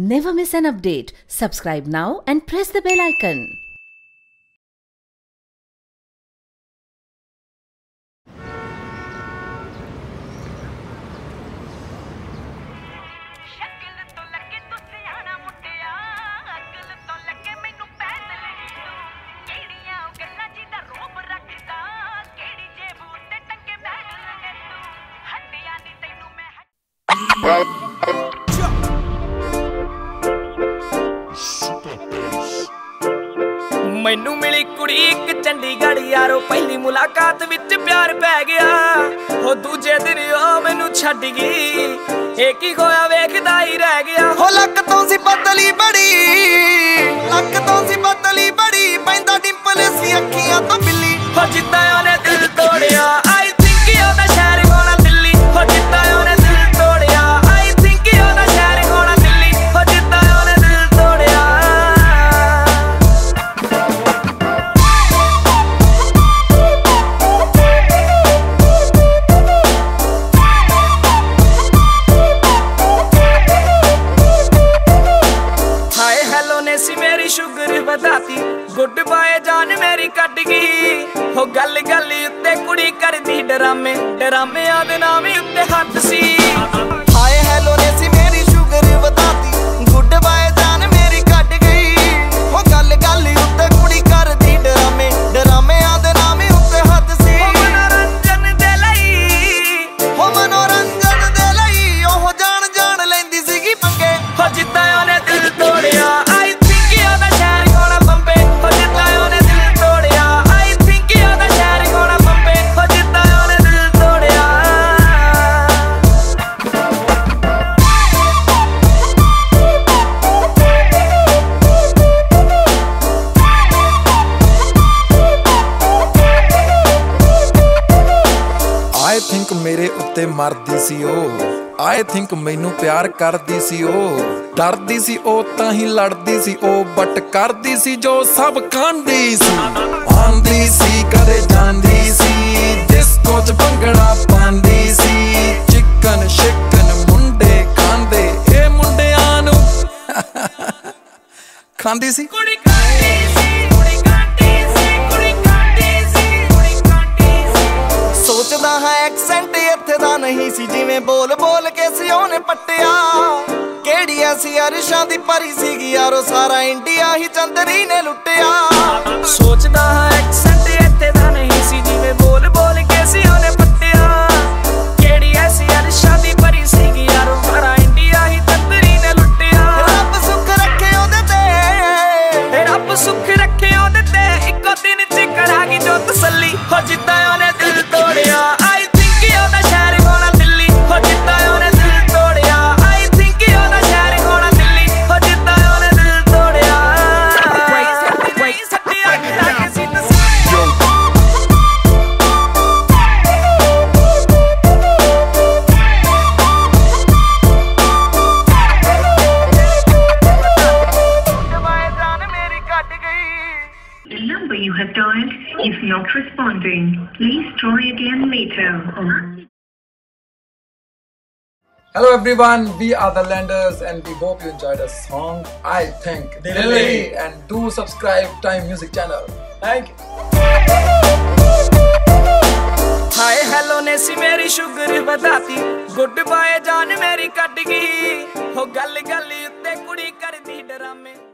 Never miss an update. Subscribe now and press the bell icon. ਸ਼ਕਲ ਮੈਨੂੰ ਮਿਲੀ ਕੁੜੀ ਇੱਕ ਚੰਡੀਗੜ੍ਹ ਯਾਰੋ ਪਹਿਲੀ ਮੁਲਾਕਾਤ ਵਿੱਚ ਪਿਆਰ ਪੈ ਗਿਆ। ਉਹ ਦੂਜੇ ਦਿਨ ਉਹ ਮੈਨੂੰ ਛੱਡ ਗਈ। ਇਹ ਕੀ ਹੋਇਆ ਵੇਖਦਾ ਹੀ ਰਹਿ ਗਿਆ। ਹੋ ਲੱਕ ਤੋਂ ਸੀ ਬਦਲੀ ਬੜੀ ਲੱਕ ਤੋਂ ਸੀ ਬਦਲੀ ਬੜੀ ਪੈਂਦਾ ਡਿੰਪਲ ਸੀ ਅੱਖੀਆਂ ਤੋਂ ਬਿੱਲੀ। ਹੋ ਜਿੱਦਾਂ ਗੁੱਡ ਬਾਏ ਜਾਨ ਮੇਰੀ ਕੱਢ ਗਈ। ਹੋ ਗੱਲ ਗੱਲ ਉੱਤੇ ਕੁੜੀ ਕਰਦੀ, ਡਰਾਮੇ, ਡਰਾਮਿਆਂ ਦੇ ਨਾਮ ਹੀ ਉੱਤੇ ਹੱਥ ਸੀ। ਆਈ ਥਿੰਕ ਮੇਰੇ ਉੱਤੇ ਮਰਦੀ ਸੀ ਉਹ। ਆਈ ਥਿੰਕ ਮੈਨੂੰ ਪਿਆਰ ਕਰਦੀ ਸੀ ਉਹ। ਡਰਦੀ ਸੀ ਉਹ ਤਾਂ ਹੀ ਲੜਦੀ ਸੀ ਉਹ। ਬਟ ਕਰਦੀ ਸੀ ਜੋ ਸਭ ਕਾਂਦੀ ਸੀ। ਆਂਦੀ ਸੀ, ਕਦੇ ਜਾਂਦੀ ਸੀ। ਡਿਸਕੋ ਚ ਭੰਗੜਾ ਪਾਉਂਦੀ ਸੀ। ਚਿਕਨ ਸ਼ਿਕਨ ਮੁੰਡੇ ਖਾਂਦੇ। ਇਹ ਮੁੰਡਿਆਂ ਨੂੰ ਖਾਂਦੀ ਸੀ। ਸੋਚਦਾ ਹਾਂ ਐਕਸੈਂਟ ਇੱਥੇ ਦਾ ਨਹੀਂ ਸੀ ਜਿਵੇਂ ਬੋਲ ਬੋਲ ਕੇ ਸੀ ਉਹਨੇ ਪੱਟਿਆ। ਕਿਹੜੀ ਐਸੀ ਅਰਸ਼ਾਂ ਦੀ ਪਰੀ ਸੀਗੀ ਯਾਰੋ ਸਾਰਾ ਇੰਡੀਆ ਹੀ ਚੰਦਰੀ ਨੇ ਲੁੱਟਿਆ। ਸੋਚਦਾ ਹਾਂ ਐਕਸੈਂਟ ਇੱਥੇ ਦਾ ਨਹੀਂ ਸੀ ਜਿਵੇਂ ਬੋਲ ਬੋਲ ਕੇ ਸੀ ਉਹਨੇ ਪੱਟਿਆ। ਕਿਹੜੀ ਐਸੀ ਅਰਸ਼ਾਂ ਦੀ ਪਰੀ ਸੀਗੀ ਯਾਰੋ ਸਾਰਾ ਇੰਡੀਆ ਹੀ ਤੰਦਰੀ ਨੇ ਲੁੱਟਿਆ। ਰੱਬ ਸੁੱਖ ਰੱਖੇ ਉਹਦੇ ਤੇ। ਰੱਬ ਸੁੱਖ ਰੱਖੇ ਉਹਦੇ ਤੇ। ਇੱਕੋ ਦਿਨ ਚ ਕਰਾਂਗੀ ਜੋ ਤਸੱਲੀ ਹੋ ਜਿੱਦਾਂ ਉਹਨੇ ਦਿਲ ਤੋੜਿਆ। not responding. Please try again later. Hello everyone, we are the Landers and we hope you enjoyed the song I Think Lily and do subscribe Time Music channel. Thank you. Hi, hello Nessie, मेरी sugar, badati, goodbye, bye जान मेरी oh गई हो you take उत्ते कुड़ी कर दी ड्रामे